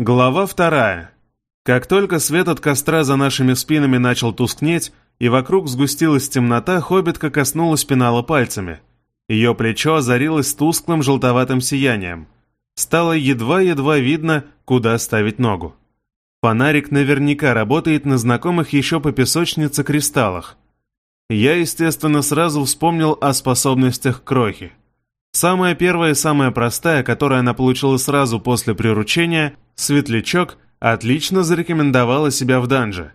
Глава вторая. Как только свет от костра за нашими спинами начал тускнеть, и вокруг сгустилась темнота, хоббитка коснулась пенала пальцами. Ее плечо озарилось тусклым желтоватым сиянием. Стало едва-едва видно, куда ставить ногу. Фонарик наверняка работает на знакомых еще по песочнице кристаллах. Я, естественно, сразу вспомнил о способностях Крохи. Самая первая и самая простая, которую она получила сразу после приручения, Светлячок, отлично зарекомендовала себя в данже.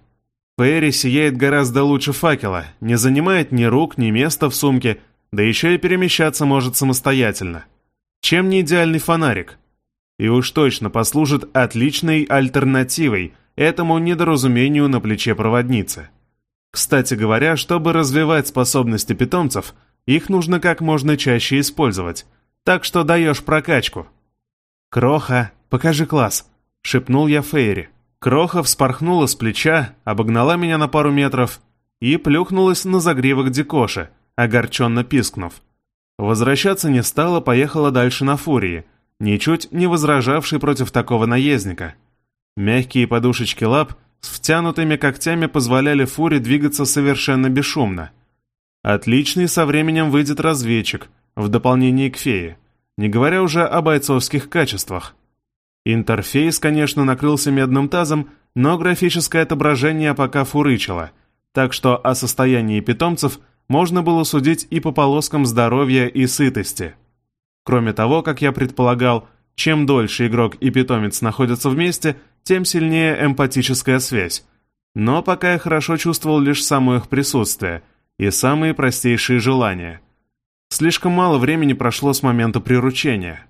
Фейри сияет гораздо лучше факела, не занимает ни рук, ни места в сумке, да еще и перемещаться может самостоятельно. Чем не идеальный фонарик? И уж точно послужит отличной альтернативой этому недоразумению на плече проводницы. Кстати говоря, чтобы развивать способности питомцев, их нужно как можно чаще использовать, так что даешь прокачку. «Кроха, покажи класс», — шепнул я Фейри. Кроха вспорхнула с плеча, обогнала меня на пару метров и плюхнулась на загривок Дикоши, огорченно пискнув. Возвращаться не стала, поехала дальше на фурии, ничуть не возражавший против такого наездника. Мягкие подушечки лап с втянутыми когтями позволяли фуре двигаться совершенно бесшумно — Отличный со временем выйдет разведчик, в дополнение к фее, не говоря уже о бойцовских качествах. Интерфейс, конечно, накрылся медным тазом, но графическое отображение пока фурычило, так что о состоянии питомцев можно было судить и по полоскам здоровья и сытости. Кроме того, как я предполагал, чем дольше игрок и питомец находятся вместе, тем сильнее эмпатическая связь. Но пока я хорошо чувствовал лишь само их присутствие – и самые простейшие желания. Слишком мало времени прошло с момента приручения.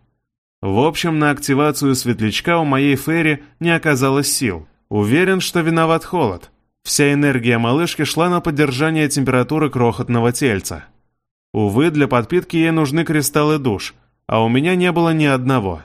В общем, на активацию светлячка у моей Ферри не оказалось сил. Уверен, что виноват холод. Вся энергия малышки шла на поддержание температуры крохотного тельца. Увы, для подпитки ей нужны кристаллы душ, а у меня не было ни одного.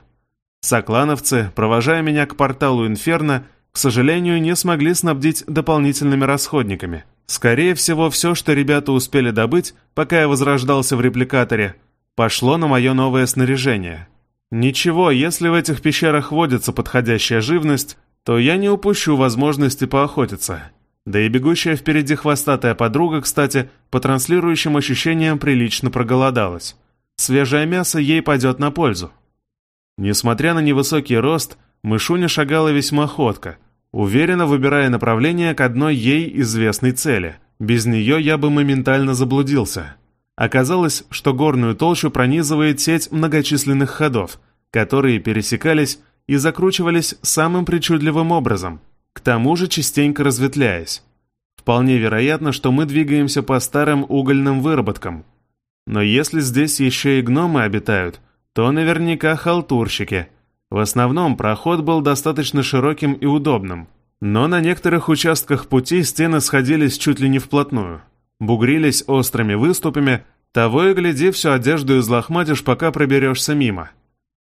Соклановцы, провожая меня к порталу Инферно, к сожалению, не смогли снабдить дополнительными расходниками. Скорее всего, все, что ребята успели добыть, пока я возрождался в репликаторе, пошло на мое новое снаряжение. Ничего, если в этих пещерах водится подходящая живность, то я не упущу возможности поохотиться. Да и бегущая впереди хвостатая подруга, кстати, по транслирующим ощущениям прилично проголодалась. Свежее мясо ей пойдет на пользу. Несмотря на невысокий рост, мышуня шагала весьма ходко — уверенно выбирая направление к одной ей известной цели. Без нее я бы моментально заблудился. Оказалось, что горную толщу пронизывает сеть многочисленных ходов, которые пересекались и закручивались самым причудливым образом, к тому же частенько разветвляясь. Вполне вероятно, что мы двигаемся по старым угольным выработкам. Но если здесь еще и гномы обитают, то наверняка халтурщики – в основном проход был достаточно широким и удобным, но на некоторых участках пути стены сходились чуть ли не вплотную, бугрились острыми выступами, того и гляди, всю одежду излохматишь, пока проберешься мимо.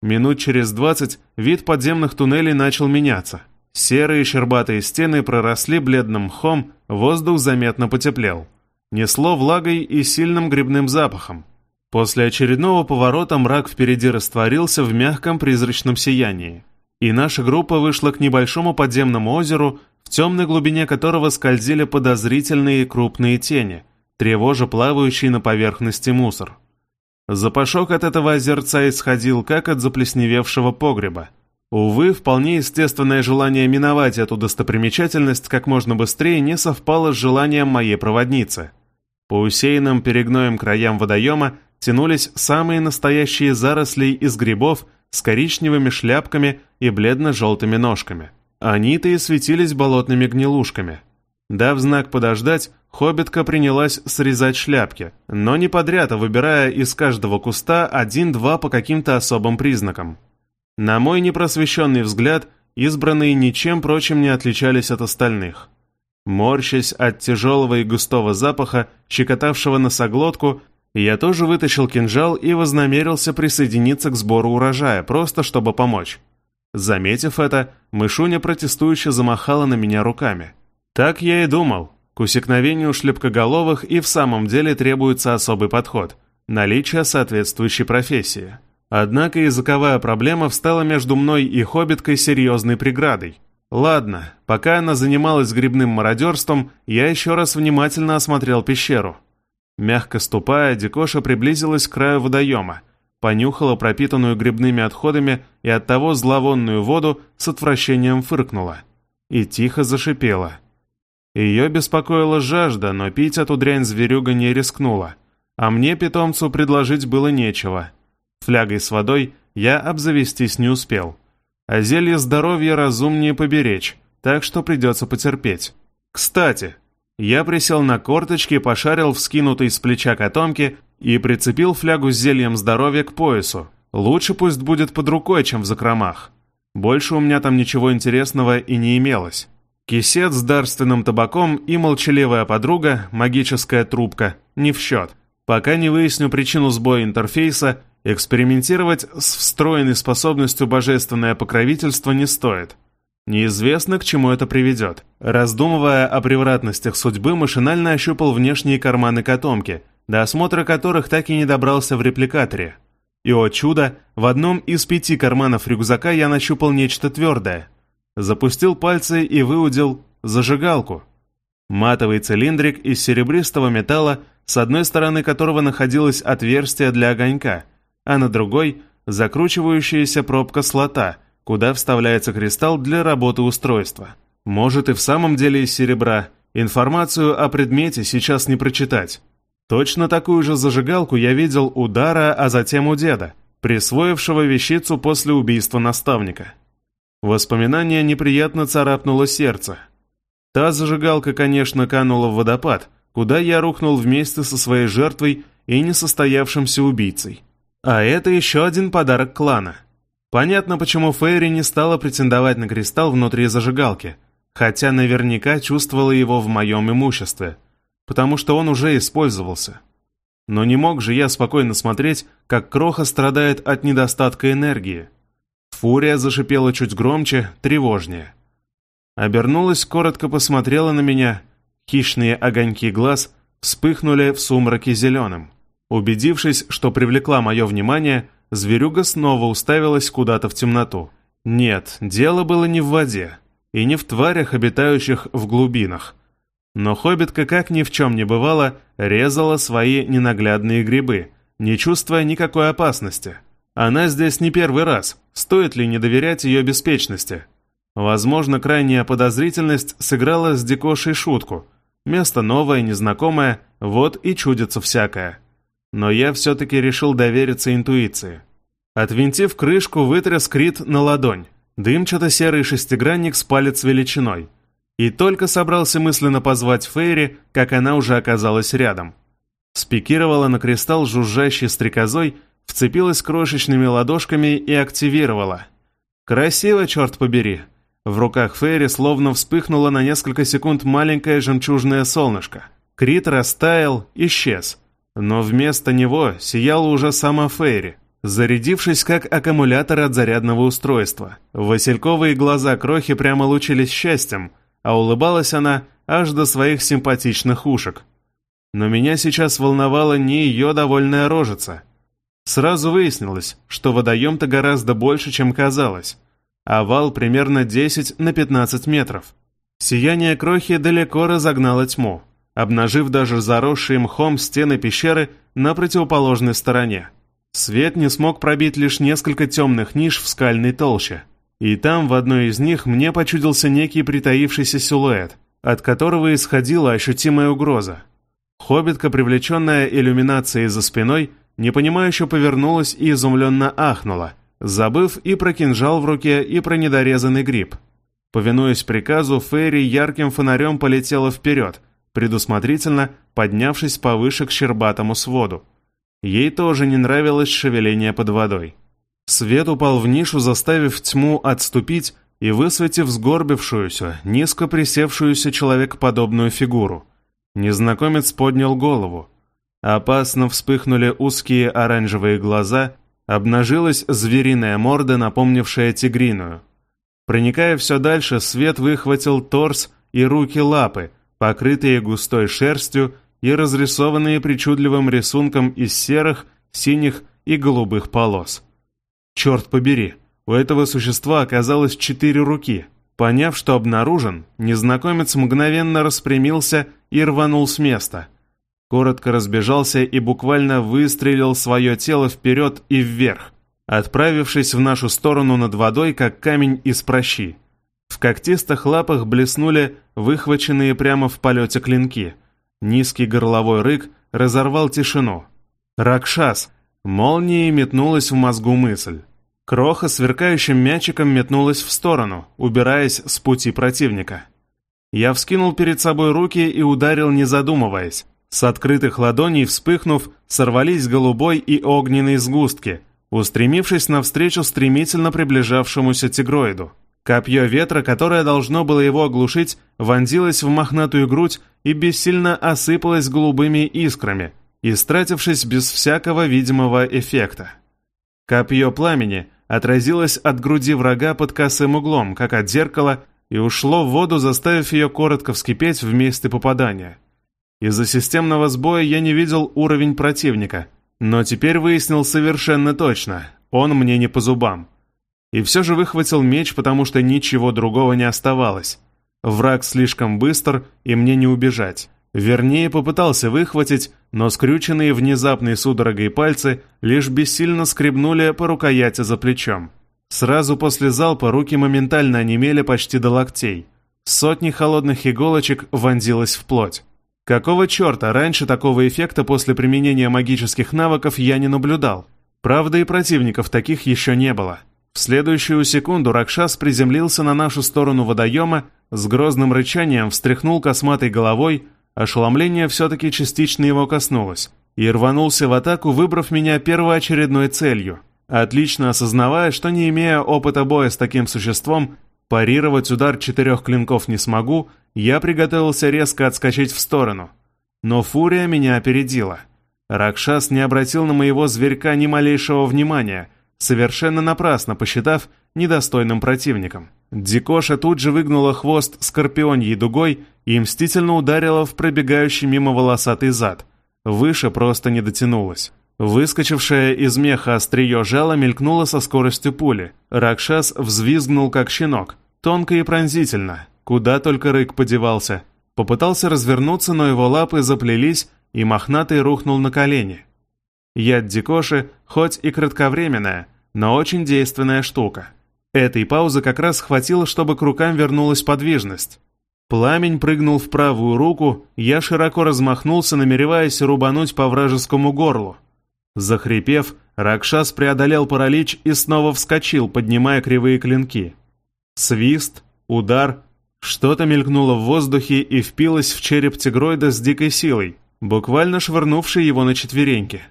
Минут через двадцать вид подземных туннелей начал меняться. Серые щербатые стены проросли бледным мхом, воздух заметно потеплел. Несло влагой и сильным грибным запахом. После очередного поворота мрак впереди растворился в мягком призрачном сиянии, и наша группа вышла к небольшому подземному озеру, в темной глубине которого скользили подозрительные крупные тени, тревожа плавающий на поверхности мусор. Запашок от этого озерца исходил, как от заплесневевшего погреба. Увы, вполне естественное желание миновать эту достопримечательность как можно быстрее не совпало с желанием моей проводницы. По усеянным перегноем краям водоема тянулись самые настоящие заросли из грибов с коричневыми шляпками и бледно-желтыми ножками. Они-то и светились болотными гнилушками. Дав знак подождать, хоббитка принялась срезать шляпки, но не подряд, а выбирая из каждого куста один-два по каким-то особым признакам. На мой непросвещенный взгляд, избранные ничем прочим не отличались от остальных. Морщась от тяжелого и густого запаха, щекотавшего носоглотку, я тоже вытащил кинжал и вознамерился присоединиться к сбору урожая, просто чтобы помочь. Заметив это, мышуня протестующе замахала на меня руками. Так я и думал. К усекновению шлепкоголовых и в самом деле требуется особый подход, наличие соответствующей профессии. Однако языковая проблема встала между мной и хоббиткой серьезной преградой. Ладно, пока она занималась грибным мародерством, я еще раз внимательно осмотрел пещеру. Мягко ступая, Дикоша приблизилась к краю водоема, понюхала пропитанную грибными отходами и оттого зловонную воду с отвращением фыркнула. И тихо зашипела. Ее беспокоила жажда, но пить эту дрянь зверюга не рискнула. А мне питомцу предложить было нечего. Флягой с водой я обзавестись не успел а зелье здоровья разумнее поберечь, так что придется потерпеть. Кстати, я присел на корточки, пошарил вскинутый с плеча котомки и прицепил флягу с зельем здоровья к поясу. Лучше пусть будет под рукой, чем в закромах. Больше у меня там ничего интересного и не имелось. Кисет с дарственным табаком и молчаливая подруга, магическая трубка, не в счет. Пока не выясню причину сбоя интерфейса, Экспериментировать с встроенной способностью божественное покровительство не стоит. Неизвестно, к чему это приведет. Раздумывая о превратностях судьбы, машинально ощупал внешние карманы котомки, до осмотра которых так и не добрался в репликаторе. И, о чудо, в одном из пяти карманов рюкзака я нащупал нечто твердое. Запустил пальцы и выудил зажигалку. Матовый цилиндрик из серебристого металла, с одной стороны которого находилось отверстие для огонька – а на другой – закручивающаяся пробка слота, куда вставляется кристалл для работы устройства. Может и в самом деле из серебра. Информацию о предмете сейчас не прочитать. Точно такую же зажигалку я видел у Дара, а затем у деда, присвоившего вещицу после убийства наставника. Воспоминание неприятно царапнуло сердце. Та зажигалка, конечно, канула в водопад, куда я рухнул вместе со своей жертвой и несостоявшимся убийцей. А это еще один подарок клана. Понятно, почему Фейри не стала претендовать на кристалл внутри зажигалки, хотя наверняка чувствовала его в моем имуществе, потому что он уже использовался. Но не мог же я спокойно смотреть, как Кроха страдает от недостатка энергии. Фурия зашипела чуть громче, тревожнее. Обернулась, коротко посмотрела на меня. Хищные огоньки глаз вспыхнули в сумраке зеленым. Убедившись, что привлекла мое внимание, зверюга снова уставилась куда-то в темноту. Нет, дело было не в воде и не в тварях, обитающих в глубинах. Но хоббитка, как ни в чем не бывало, резала свои ненаглядные грибы, не чувствуя никакой опасности. Она здесь не первый раз, стоит ли не доверять ее беспечности? Возможно, крайняя подозрительность сыграла с Дикошей шутку. Место новое, незнакомое, вот и чудится всякое но я все-таки решил довериться интуиции. Отвинтив крышку, вытряс крит на ладонь. Дымчато-серый шестигранник с палец величиной. И только собрался мысленно позвать Фейри, как она уже оказалась рядом. Спикировала на кристалл жужжащей стрекозой, вцепилась крошечными ладошками и активировала. Красиво, черт побери. В руках Фейри словно вспыхнуло на несколько секунд маленькое жемчужное солнышко. Крит растаял, исчез. Но вместо него сияла уже сама Фейри, зарядившись как аккумулятор от зарядного устройства. Васильковые глаза Крохи прямо лучились счастьем, а улыбалась она аж до своих симпатичных ушек. Но меня сейчас волновала не ее довольная рожица. Сразу выяснилось, что водоем-то гораздо больше, чем казалось. Овал примерно 10 на 15 метров. Сияние крохи далеко разогнало тьму обнажив даже заросшие мхом стены пещеры на противоположной стороне. Свет не смог пробить лишь несколько темных ниш в скальной толще. И там, в одной из них, мне почудился некий притаившийся силуэт, от которого исходила ощутимая угроза. Хоббитка, привлеченная иллюминацией за спиной, непонимающе повернулась и изумленно ахнула, забыв и про кинжал в руке, и про недорезанный гриб. Повинуясь приказу, Фейри ярким фонарем полетела вперед — предусмотрительно поднявшись повыше к щербатому своду. Ей тоже не нравилось шевеление под водой. Свет упал в нишу, заставив тьму отступить и высветив сгорбившуюся, низко присевшуюся человекоподобную фигуру. Незнакомец поднял голову. Опасно вспыхнули узкие оранжевые глаза, обнажилась звериная морда, напомнившая тигриную. Проникая все дальше, свет выхватил торс и руки-лапы, покрытые густой шерстью и разрисованные причудливым рисунком из серых, синих и голубых полос. Черт побери, у этого существа оказалось четыре руки. Поняв, что обнаружен, незнакомец мгновенно распрямился и рванул с места. Коротко разбежался и буквально выстрелил свое тело вперед и вверх, отправившись в нашу сторону над водой, как камень из прощи. В когтистых лапах блеснули выхваченные прямо в полете клинки. Низкий горловой рык разорвал тишину. «Ракшас!» Молнией метнулась в мозгу мысль. Кроха сверкающим мячиком метнулась в сторону, убираясь с пути противника. Я вскинул перед собой руки и ударил, не задумываясь. С открытых ладоней, вспыхнув, сорвались голубой и огненные сгустки, устремившись навстречу стремительно приближавшемуся тигроиду. Копье ветра, которое должно было его оглушить, вонзилось в мохнатую грудь и бессильно осыпалось голубыми искрами, истратившись без всякого видимого эффекта. Копье пламени отразилось от груди врага под косым углом, как от зеркала, и ушло в воду, заставив ее коротко вскипеть в месте попадания. Из-за системного сбоя я не видел уровень противника, но теперь выяснил совершенно точно, он мне не по зубам. И все же выхватил меч, потому что ничего другого не оставалось. Враг слишком быстр, и мне не убежать. Вернее, попытался выхватить, но скрюченные внезапной судорогой пальцы лишь бессильно скребнули по рукояти за плечом. Сразу после залпа руки моментально онемели почти до локтей. Сотни холодных иголочек вонзилось в плоть. Какого черта раньше такого эффекта после применения магических навыков я не наблюдал? Правда, и противников таких еще не было. В следующую секунду Ракшас приземлился на нашу сторону водоема, с грозным рычанием встряхнул косматой головой, Ошеломление все-таки частично его коснулось, и рванулся в атаку, выбрав меня первоочередной целью, отлично осознавая, что не имея опыта боя с таким существом, парировать удар четырех клинков не смогу, я приготовился резко отскочить в сторону. Но фурия меня опередила. Ракшас не обратил на моего зверька ни малейшего внимания, совершенно напрасно посчитав недостойным противником. Дикоша тут же выгнула хвост скорпионьей дугой и мстительно ударила в пробегающий мимо волосатый зад. Выше просто не дотянулась. Выскочившая из меха острие жало мелькнуло со скоростью пули. Ракшас взвизгнул, как щенок. Тонко и пронзительно. Куда только рык подевался. Попытался развернуться, но его лапы заплелись, и мохнатый рухнул на колени. Яд Дикоши, хоть и кратковременная, но очень действенная штука. Этой паузы как раз хватило, чтобы к рукам вернулась подвижность. Пламень прыгнул в правую руку, я широко размахнулся, намереваясь рубануть по вражескому горлу. Захрипев, Ракшас преодолел паралич и снова вскочил, поднимая кривые клинки. Свист, удар, что-то мелькнуло в воздухе и впилось в череп тигроида с дикой силой, буквально швырнувший его на четвереньки.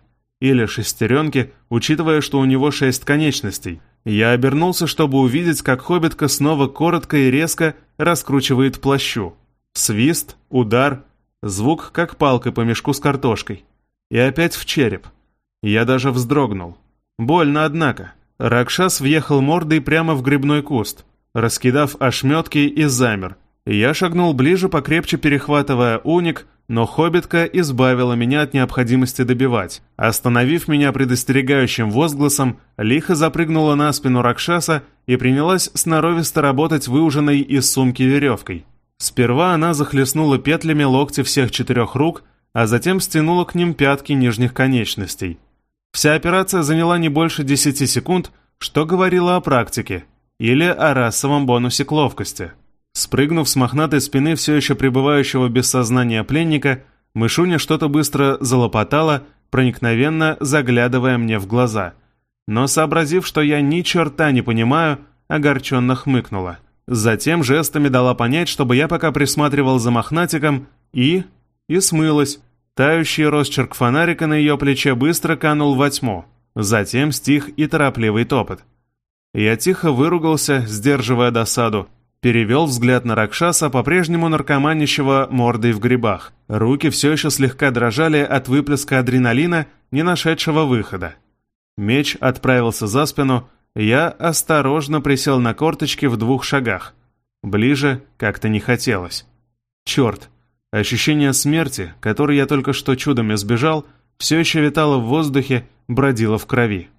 Или шестеренки, учитывая, что у него шесть конечностей. Я обернулся, чтобы увидеть, как хоббитка снова коротко и резко раскручивает плащу. Свист, удар, звук, как палка по мешку с картошкой. И опять в череп. Я даже вздрогнул. Больно, однако. Ракшас въехал мордой прямо в грибной куст, раскидав ошметки и замер. Я шагнул ближе, покрепче перехватывая уник, но хоббитка избавила меня от необходимости добивать. Остановив меня предостерегающим возгласом, лихо запрыгнула на спину Ракшаса и принялась сноровисто работать выуженной из сумки веревкой. Сперва она захлестнула петлями локти всех четырех рук, а затем стянула к ним пятки нижних конечностей. Вся операция заняла не больше десяти секунд, что говорило о практике, или о расовом бонусе к ловкости. Спрыгнув с мохнатой спины все еще пребывающего без сознания пленника, мышуня что-то быстро залопотала, проникновенно заглядывая мне в глаза. Но сообразив, что я ни черта не понимаю, огорченно хмыкнула. Затем жестами дала понять, чтобы я пока присматривал за мохнатиком, и... и смылась. Тающий росчерк фонарика на ее плече быстро канул во тьму. Затем стих и торопливый топот. Я тихо выругался, сдерживая досаду, Перевел взгляд на Ракшаса, по-прежнему наркоманящего мордой в грибах. Руки все еще слегка дрожали от выплеска адреналина, не нашедшего выхода. Меч отправился за спину, я осторожно присел на корточки в двух шагах. Ближе как-то не хотелось. Черт, ощущение смерти, которое я только что чудом избежал, все еще витало в воздухе, бродило в крови.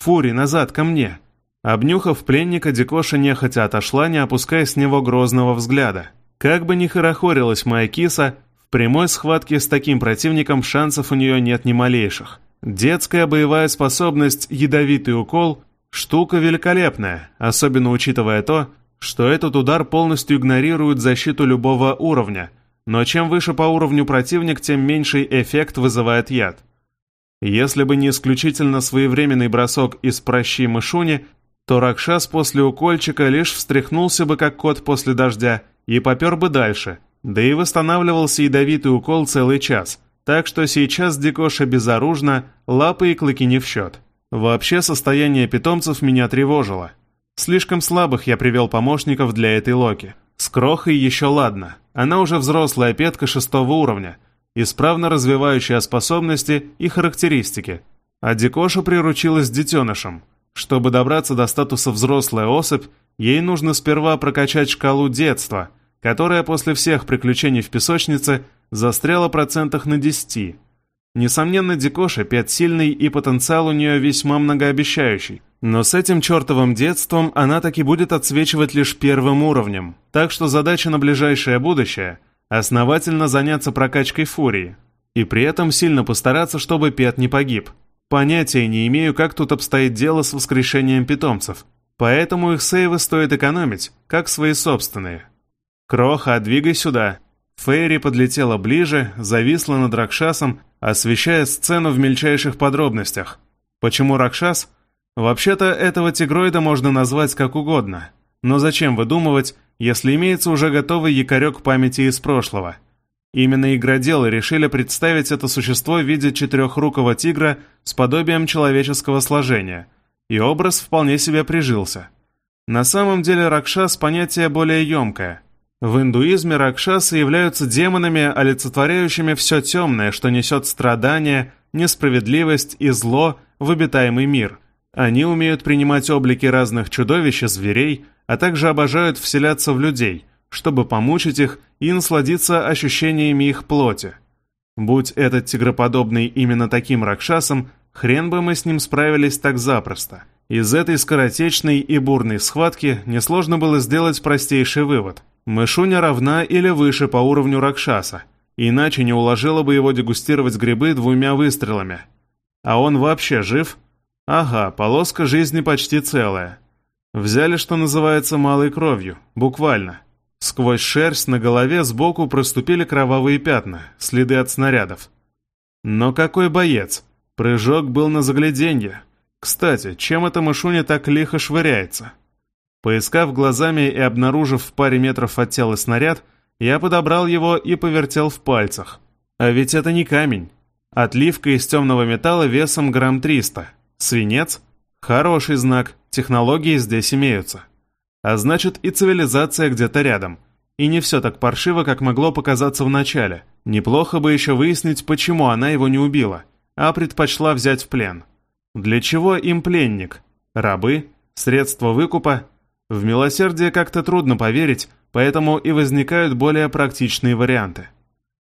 Фури, назад, ко мне!» Обнюхав пленника, Дикоша нехотя отошла, не опуская с него грозного взгляда. Как бы ни хорохорилась моя киса, в прямой схватке с таким противником шансов у нее нет ни малейших. Детская боевая способность «Ядовитый укол» — штука великолепная, особенно учитывая то, что этот удар полностью игнорирует защиту любого уровня, но чем выше по уровню противник, тем меньший эффект вызывает яд. Если бы не исключительно своевременный бросок из прощи мышуни, то Ракшас после укольчика лишь встряхнулся бы как кот после дождя и попер бы дальше, да и восстанавливался ядовитый укол целый час, так что сейчас Дикоша безоружна, лапы и клыки не в счет. Вообще состояние питомцев меня тревожило. Слишком слабых я привел помощников для этой Локи. С Крохой еще ладно, она уже взрослая петка шестого уровня, исправно развивающая способности и характеристики, а Дикоша приручилась детенышем – чтобы добраться до статуса взрослая особь, ей нужно сперва прокачать шкалу детства, которая после всех приключений в песочнице застряла процентах на 10. Несомненно, Дикоша пять сильный и потенциал у нее весьма многообещающий. Но с этим чертовым детством она таки будет отсвечивать лишь первым уровнем. Так что задача на ближайшее будущее – основательно заняться прокачкой фурии. И при этом сильно постараться, чтобы Пет не погиб – Понятия не имею, как тут обстоит дело с воскрешением питомцев, поэтому их сейвы стоит экономить, как свои собственные. Кроха, двигай сюда. Фейри подлетела ближе, зависла над Ракшасом, освещая сцену в мельчайших подробностях. Почему Ракшас? Вообще-то этого тигроида можно назвать как угодно. Но зачем выдумывать, если имеется уже готовый якорек памяти из прошлого? Именно игроделы решили представить это существо в виде четырехрукого тигра с подобием человеческого сложения, и образ вполне себе прижился. На самом деле Ракшас – понятие более емкое. В индуизме Ракшасы являются демонами, олицетворяющими все темное, что несет страдания, несправедливость и зло в обитаемый мир. Они умеют принимать облики разных чудовищ и зверей, а также обожают вселяться в людей – чтобы помучить их и насладиться ощущениями их плоти. Будь этот тигроподобный именно таким ракшасом, хрен бы мы с ним справились так запросто. Из этой скоротечной и бурной схватки несложно было сделать простейший вывод. Мышуня равна или выше по уровню ракшаса, иначе не уложила бы его дегустировать грибы двумя выстрелами. А он вообще жив? Ага, полоска жизни почти целая. Взяли, что называется, малой кровью, буквально. Сквозь шерсть на голове сбоку проступили кровавые пятна, следы от снарядов. Но какой боец! Прыжок был на загляденье. Кстати, чем эта мышуня так лихо швыряется? Поискав глазами и обнаружив в паре метров от тела снаряд, я подобрал его и повертел в пальцах. А ведь это не камень. Отливка из темного металла весом грамм 300. Свинец? Хороший знак, технологии здесь имеются. А значит, и цивилизация где-то рядом. И не все так паршиво, как могло показаться в начале. Неплохо бы еще выяснить, почему она его не убила, а предпочла взять в плен. Для чего им пленник? Рабы? Средства выкупа? В милосердие как-то трудно поверить, поэтому и возникают более практичные варианты.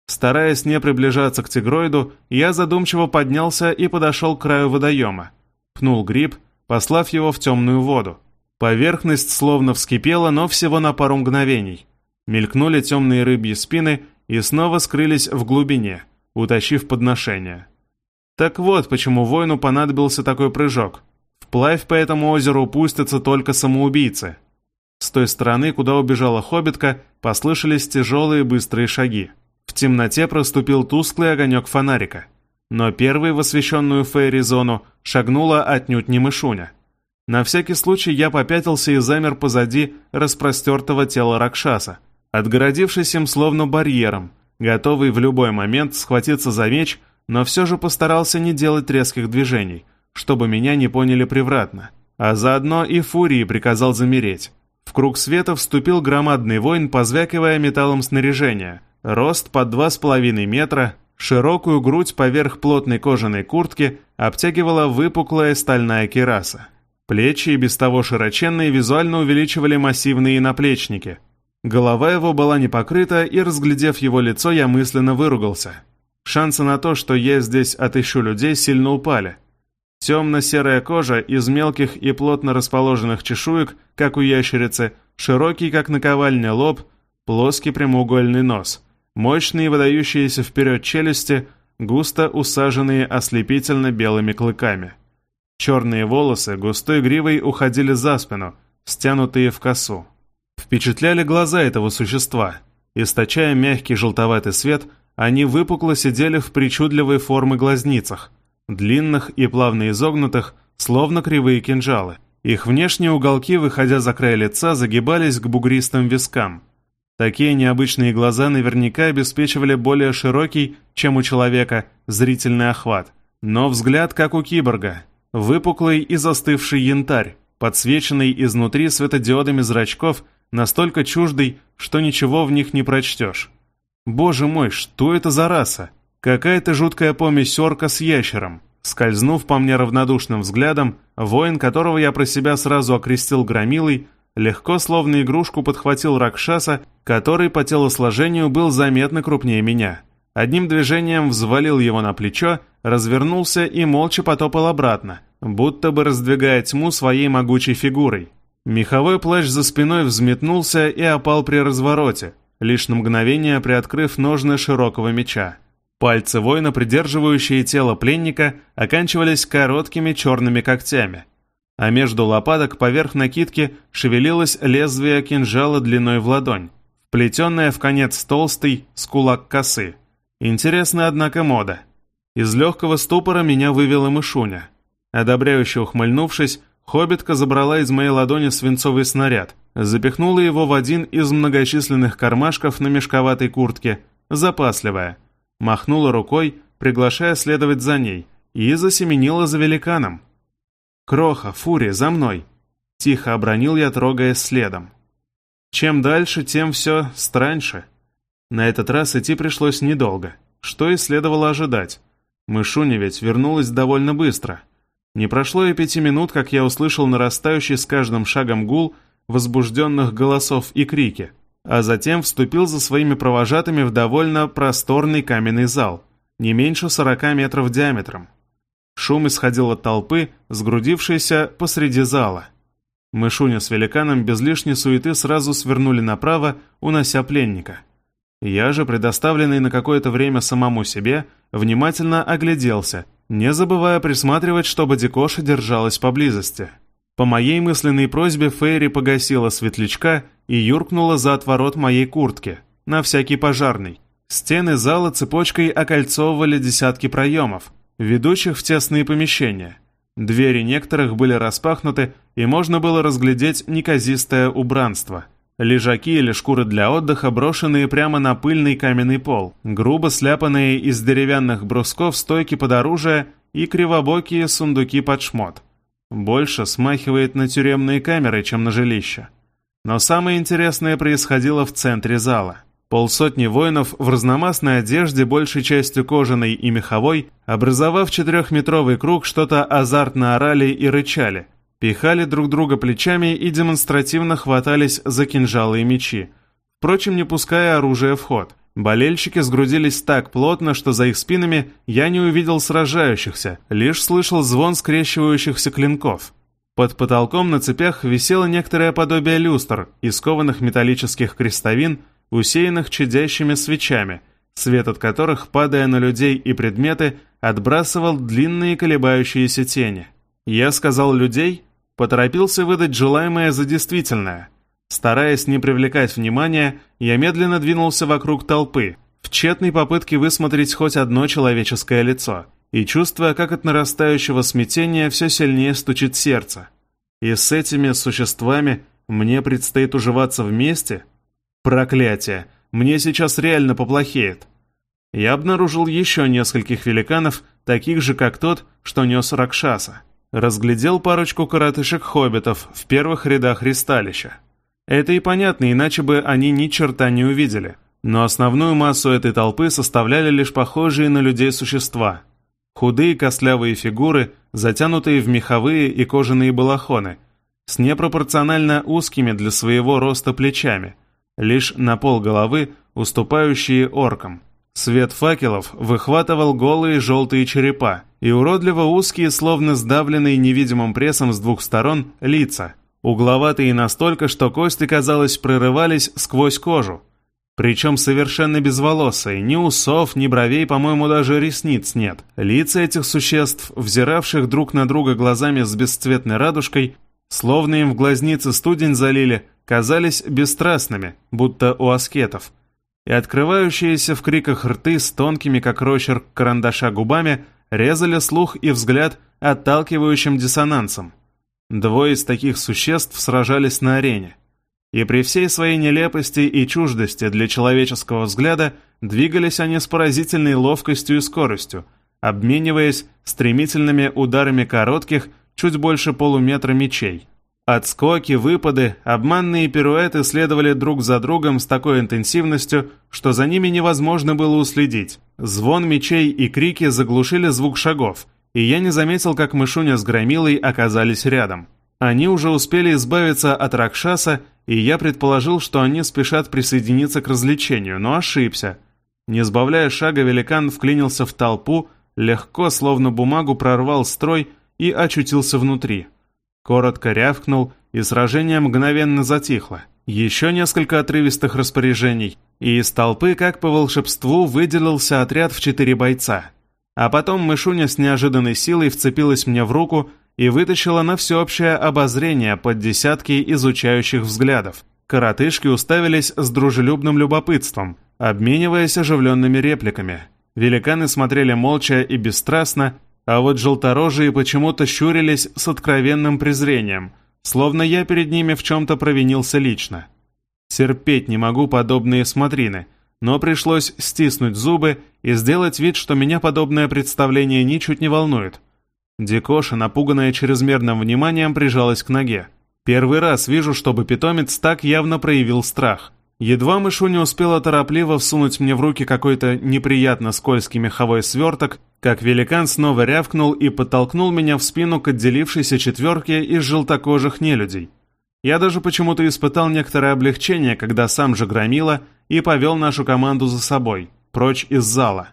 Стараясь не приближаться к тигроиду, я задумчиво поднялся и подошел к краю водоема. Пнул гриб, послав его в темную воду. Поверхность словно вскипела, но всего на пару мгновений. Мелькнули темные рыбьи спины и снова скрылись в глубине, утащив подношение. Так вот, почему воину понадобился такой прыжок. Вплавь по этому озеру пустятся только самоубийцы. С той стороны, куда убежала хоббитка, послышались тяжелые быстрые шаги. В темноте проступил тусклый огонек фонарика. Но первый в освещенную фейри-зону шагнула отнюдь не мышуня. На всякий случай я попятился и замер позади распростертого тела Ракшаса, отгородившись им словно барьером, готовый в любой момент схватиться за меч, но все же постарался не делать резких движений, чтобы меня не поняли превратно, а заодно и Фурии приказал замереть. В круг света вступил громадный воин, позвякивая металлом снаряжения, рост под два с половиной метра, широкую грудь поверх плотной кожаной куртки обтягивала выпуклая стальная кираса. Плечи, и без того широченные, визуально увеличивали массивные наплечники. Голова его была не покрыта, и, разглядев его лицо, я мысленно выругался. Шансы на то, что я здесь отыщу людей, сильно упали. Темно-серая кожа из мелких и плотно расположенных чешуек, как у ящерицы, широкий, как наковальня, лоб, плоский прямоугольный нос, мощные выдающиеся вперед челюсти, густо усаженные ослепительно белыми клыками. Черные волосы густой гривой уходили за спину, стянутые в косу. Впечатляли глаза этого существа. Источая мягкий желтоватый свет, они выпукло сидели в причудливой формы глазницах, длинных и плавно изогнутых, словно кривые кинжалы. Их внешние уголки, выходя за край лица, загибались к бугристым вискам. Такие необычные глаза наверняка обеспечивали более широкий, чем у человека, зрительный охват. Но взгляд, как у киборга, выпуклый и застывший янтарь, подсвеченный изнутри светодиодами зрачков, настолько чуждый, что ничего в них не прочтешь. Боже мой, что это за раса? Какая-то жуткая помесь орка с ящером. Скользнув по мне равнодушным взглядом, воин, которого я про себя сразу окрестил громилой, легко, словно игрушку, подхватил Ракшаса, который по телосложению был заметно крупнее меня. Одним движением взвалил его на плечо, развернулся и молча потопал обратно, будто бы раздвигая тьму своей могучей фигурой. Меховой плащ за спиной взметнулся и опал при развороте, лишь на мгновение приоткрыв ножны широкого меча. Пальцы воина, придерживающие тело пленника, оканчивались короткими черными когтями, а между лопаток поверх накидки шевелилось лезвие кинжала длиной в ладонь, вплетенное в конец толстый с кулак косы. Интересная, однако, мода. Из легкого ступора меня вывела мышуня. Одобряюще ухмыльнувшись, хоббитка забрала из моей ладони свинцовый снаряд, запихнула его в один из многочисленных кармашков на мешковатой куртке, запасливая — махнула рукой, приглашая следовать за ней, и засеменила за великаном. «Кроха, Фури, за мной!» Тихо обронил я, трогаясь следом. Чем дальше, тем все страньше. На этот раз идти пришлось недолго, что и следовало ожидать. Мышуня ведь вернулась довольно быстро. Не прошло и пяти минут, как я услышал нарастающий с каждым шагом гул возбужденных голосов и крики а затем вступил за своими провожатыми в довольно просторный каменный зал, не меньше 40 метров диаметром. Шум исходил от толпы, сгрудившейся посреди зала. Мышуня с великаном без лишней суеты сразу свернули направо, унося пленника. Я же, предоставленный на какое-то время самому себе, внимательно огляделся, не забывая присматривать, чтобы Дикоша держалась поблизости. По моей мысленной просьбе Фейри погасила светлячка и юркнула за отворот моей куртки, на всякий пожарный. Стены зала цепочкой окольцовывали десятки проемов, ведущих в тесные помещения. Двери некоторых были распахнуты, и можно было разглядеть неказистое убранство. Лежаки или шкуры для отдыха, брошенные прямо на пыльный каменный пол, грубо сляпанные из деревянных брусков стойки под оружие и кривобокие сундуки под шмот. Больше смахивает на тюремные камеры, чем на жилище. Но самое интересное происходило в центре зала. Полсотни воинов в разномастной одежде, большей частью кожаной и меховой, образовав четырехметровый круг, что-то азартно орали и рычали, пихали друг друга плечами и демонстративно хватались за кинжалы и мечи, впрочем, не пуская оружие в ход. Болельщики сгрудились так плотно, что за их спинами я не увидел сражающихся, лишь слышал звон скрещивающихся клинков. Под потолком на цепях висело некоторое подобие люстр из кованых металлических крестовин, усеянных чадящими свечами, свет от которых, падая на людей и предметы, отбрасывал длинные колебающиеся тени. Я сказал «людей», поторопился выдать желаемое за действительное – Стараясь не привлекать внимания, я медленно двинулся вокруг толпы, в тщетной попытке высмотреть хоть одно человеческое лицо, и чувствуя, как от нарастающего смятения все сильнее стучит сердце. И с этими существами мне предстоит уживаться вместе? Проклятие! Мне сейчас реально поплохеет. Я обнаружил еще нескольких великанов, таких же, как тот, что нес Ракшаса. Разглядел парочку коротышек-хоббитов в первых рядах ристалища. Это и понятно, иначе бы они ни черта не увидели. Но основную массу этой толпы составляли лишь похожие на людей существа. Худые костлявые фигуры, затянутые в меховые и кожаные балахоны, с непропорционально узкими для своего роста плечами, лишь на пол головы уступающие оркам, Свет факелов выхватывал голые желтые черепа и уродливо узкие, словно сдавленные невидимым прессом с двух сторон, лица, угловатые настолько, что кости, казалось, прорывались сквозь кожу. Причем совершенно безволосые, ни усов, ни бровей, по-моему, даже ресниц нет. Лица этих существ, взиравших друг на друга глазами с бесцветной радужкой, словно им в глазницы студень залили, казались бесстрастными, будто у аскетов. И открывающиеся в криках рты с тонкими, как росчерк карандаша губами, резали слух и взгляд отталкивающим диссонансом. Двое из таких существ сражались на арене и при всей своей нелепости и чуждости для человеческого взгляда двигались они с поразительной ловкостью и скоростью, обмениваясь стремительными ударами коротких, чуть больше полуметра мечей. Отскоки, выпады, обманные пируэты следовали друг за другом с такой интенсивностью, что за ними невозможно было уследить. Звон мечей и крики заглушили звук шагов, и я не заметил, как Мышуня с Громилой оказались рядом. Они уже успели избавиться от Ракшаса и я предположил, что они спешат присоединиться к развлечению, но ошибся. Не сбавляя шага, великан вклинился в толпу, легко, словно бумагу, прорвал строй и очутился внутри. Коротко рявкнул, и сражение мгновенно затихло. Еще несколько отрывистых распоряжений, и из толпы, как по волшебству, выделился отряд в четыре бойца. А потом мышуня с неожиданной силой вцепилась мне в руку и вытащила на всеобщее обозрение под десятки изучающих взглядов. Коротышки уставились с дружелюбным любопытством, обмениваясь оживленными репликами. Великаны смотрели молча и бесстрастно, а вот желторожие почему-то щурились с откровенным презрением, словно я перед ними в чем-то провинился лично. Терпеть не могу подобные смотрины, но пришлось стиснуть зубы и сделать вид, что меня подобное представление ничуть не волнует. Дикоша, напуганная чрезмерным вниманием, прижалась к ноге. Первый раз вижу, чтобы питомец так явно проявил страх. Едва мышу не успела торопливо всунуть мне в руки какой-то неприятно скользкий меховой сверток, как великан снова рявкнул и подтолкнул меня в спину к отделившейся четверке из желтокожих нелюдей. Я даже почему-то испытал некоторое облегчение, когда сам же громила и повел нашу команду за собой, прочь из зала.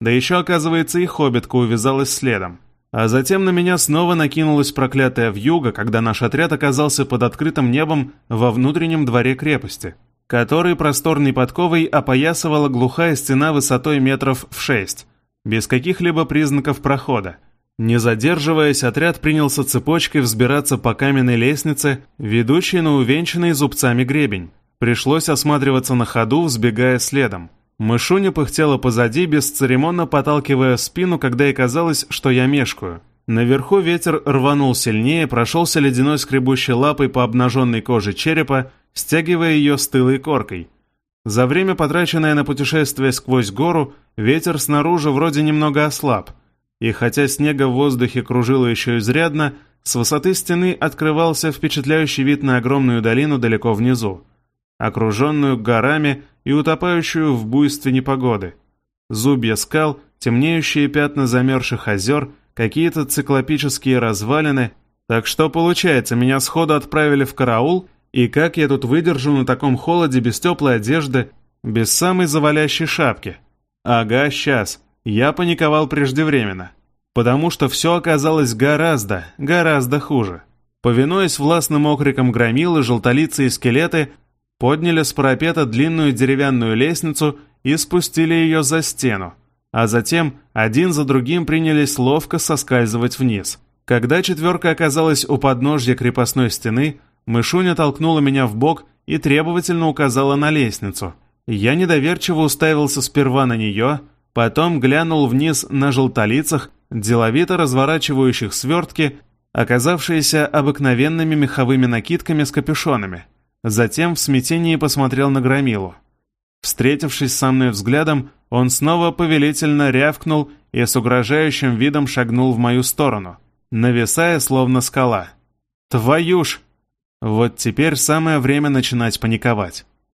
Да еще, оказывается, и хоббитка увязалась следом. А затем на меня снова накинулась проклятая вьюга, когда наш отряд оказался под открытым небом во внутреннем дворе крепости, который просторной подковой опоясывала глухая стена высотой метров в шесть, без каких-либо признаков прохода. Не задерживаясь, отряд принялся цепочкой взбираться по каменной лестнице, ведущей на увенчанный зубцами гребень. Пришлось осматриваться на ходу, взбегая следом. Мышуня пыхтела позади, бесцеремонно поталкивая спину, когда ей казалось, что я мешкаю. Наверху ветер рванул сильнее, прошелся ледяной скребущей лапой по обнаженной коже черепа, стягивая ее стылой коркой. За время, потраченное на путешествие сквозь гору, ветер снаружи вроде немного ослаб, и хотя снега в воздухе кружило еще изрядно, с высоты стены открывался впечатляющий вид на огромную долину далеко внизу, окруженную горами, и утопающую в буйстве непогоды. Зубья скал, темнеющие пятна замерзших озер, какие-то циклопические развалины. Так что, получается, меня сходу отправили в караул, и как я тут выдержу на таком холоде без теплой одежды, без самой завалящей шапки? Ага, сейчас. Я паниковал преждевременно. Потому что все оказалось гораздо, гораздо хуже. Повинуясь властным окрикам громилы, желтолицы и скелеты, подняли с парапета длинную деревянную лестницу и спустили ее за стену, а затем один за другим принялись ловко соскальзывать вниз. Когда четверка оказалась у подножья крепостной стены, мышуня толкнула меня в бок и требовательно указала на лестницу. Я недоверчиво уставился сперва на нее, потом глянул вниз на желтолицах, деловито разворачивающих свертки, оказавшиеся обыкновенными меховыми накидками с капюшонами. Затем в смятении посмотрел на Громилу. Встретившись со мной взглядом, он снова повелительно рявкнул и с угрожающим видом шагнул в мою сторону, нависая словно скала. «Твою ж!» Вот теперь самое время начинать паниковать.